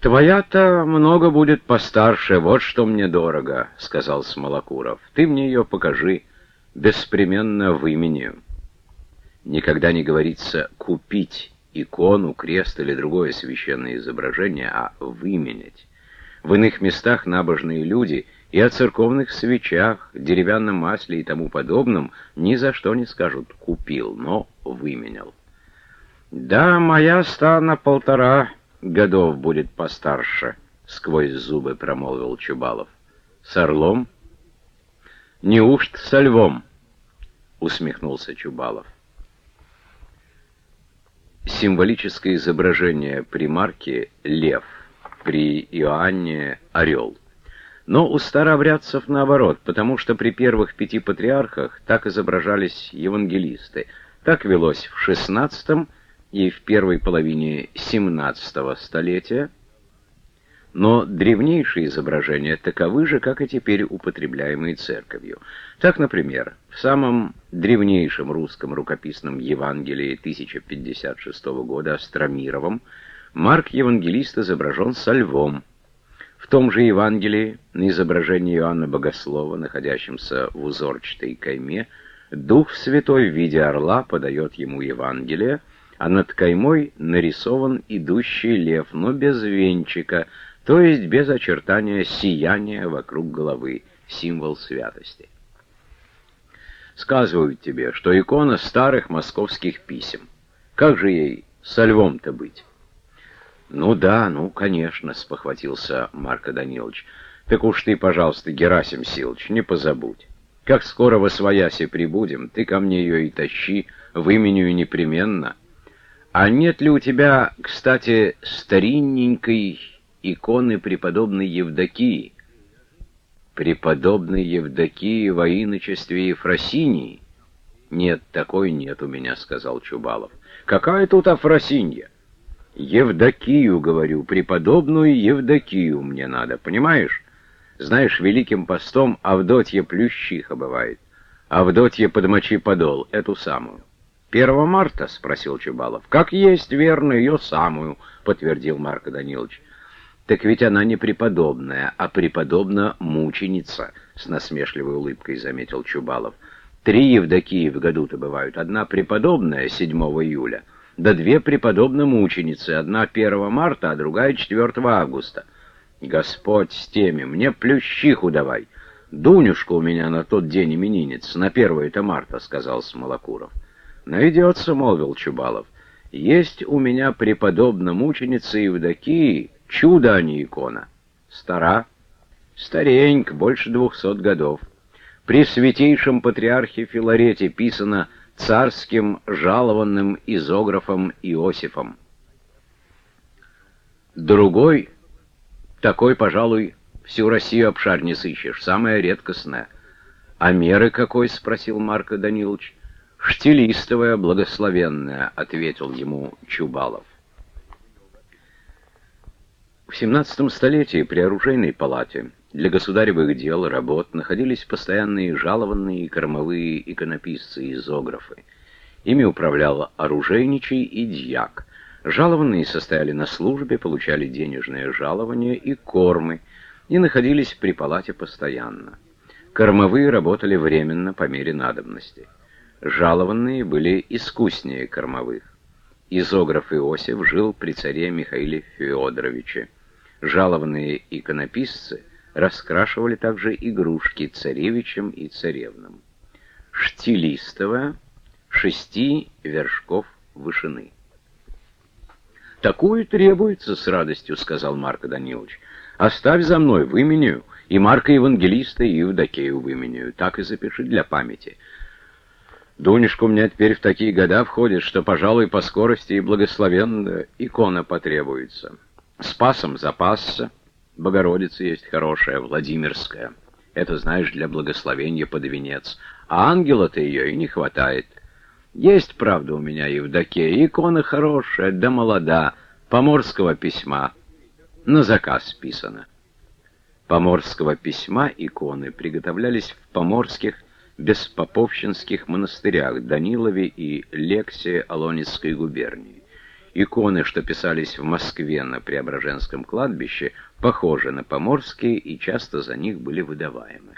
«Твоя-то много будет постарше, вот что мне дорого», — сказал Смолокуров. «Ты мне ее покажи, беспременно выменю». Никогда не говорится «купить» икону, крест или другое священное изображение, а «выменять». В иных местах набожные люди и о церковных свечах, деревянном масле и тому подобном ни за что не скажут «купил», но «выменял». «Да, моя ста на полтора годов будет постарше», — сквозь зубы промолвил Чубалов. «С орлом?» «Неужто со львом?» — усмехнулся Чубалов. Символическое изображение при Марке — лев, при Иоанне — орел. Но у старообрядцев наоборот, потому что при первых пяти патриархах так изображались евангелисты. Так велось в XVI и в первой половине XVII столетия, но древнейшие изображения таковы же, как и теперь употребляемые церковью. Так, например, в самом древнейшем русском рукописном Евангелии 1056 года Астромировом Марк Евангелист изображен со львом. В том же Евангелии, на изображении Иоанна Богослова, находящемся в узорчатой кайме, Дух Святой в виде орла подает ему Евангелие, а над каймой нарисован идущий лев, но без венчика, то есть без очертания сияния вокруг головы, символ святости. Сказывают тебе, что икона старых московских писем. Как же ей со львом-то быть? Ну да, ну, конечно, спохватился Марко Данилович. Так уж ты, пожалуйста, Герасим Силыч, не позабудь. Как скоро во свояси прибудем, ты ко мне ее и тащи, в имению непременно — а нет ли у тебя, кстати, старинненькой иконы преподобной Евдокии? Преподобной Евдокии во иночестве Ефросинии? Нет, такой нет у меня, сказал Чубалов. Какая тут Афросинья? Евдокию, говорю, преподобную Евдокию мне надо, понимаешь? Знаешь, великим постом Авдотья Плющиха бывает. Авдотья подмочи подол, эту самую. «Первого марта?» — спросил Чубалов. «Как есть, верно, ее самую», — подтвердил Марко Данилович. «Так ведь она не преподобная, а преподобна-мученица», — с насмешливой улыбкой заметил Чубалов. «Три Евдокии в году-то бывают. Одна преподобная 7 июля, да две преподобно-мученицы. Одна 1 марта, а другая 4 августа. Господь с теми, мне плющиху давай. Дунюшка у меня на тот день именинец, на 1 это марта», — сказал Смолокуров. «Найдется», — молвил Чубалов. «Есть у меня преподобна мученица Евдокии, чудо, а не икона. Стара, старенька, больше двухсот годов. При святейшем патриархе Филарете писано царским жалованным изографом Иосифом. Другой, такой, пожалуй, всю Россию обшар не сыщешь, самая редкостная. «А меры какой?» — спросил Марко Данилович. «Штилистовая, благословенная», — ответил ему Чубалов. В 17 столетии при оружейной палате для государевых дел и работ находились постоянные жалованные и кормовые иконописцы-изографы. Ими управлял оружейничий и дьяк. Жалованные состояли на службе, получали денежное жалование и кормы, и находились при палате постоянно. Кормовые работали временно по мере надобности. Жалованные были искуснее кормовых. Изограф Иосиф жил при царе Михаиле Феодоровиче. Жалованные иконописцы раскрашивали также игрушки царевичам и царевнам. Штилистова шести вершков вышины. «Такую требуется с радостью», — сказал Марко Данилович. «Оставь за мной, выменю, и Марка Евангелиста, и Евдокею выменю. Так и запиши для памяти». Дунюшка у меня теперь в такие года входит, что, пожалуй, по скорости и благословенно икона потребуется. Спасом запасся. Богородица есть хорошая, Владимирская. Это, знаешь, для благословения под венец. А ангела-то ее и не хватает. Есть, правда, у меня Евдокия, икона хорошая, да молода, поморского письма. На заказ писано. Поморского письма иконы приготовлялись в поморских беспоповщинских монастырях Данилове и Лексе Алонецкой губернии. Иконы, что писались в Москве на Преображенском кладбище, похожи на поморские и часто за них были выдаваемы.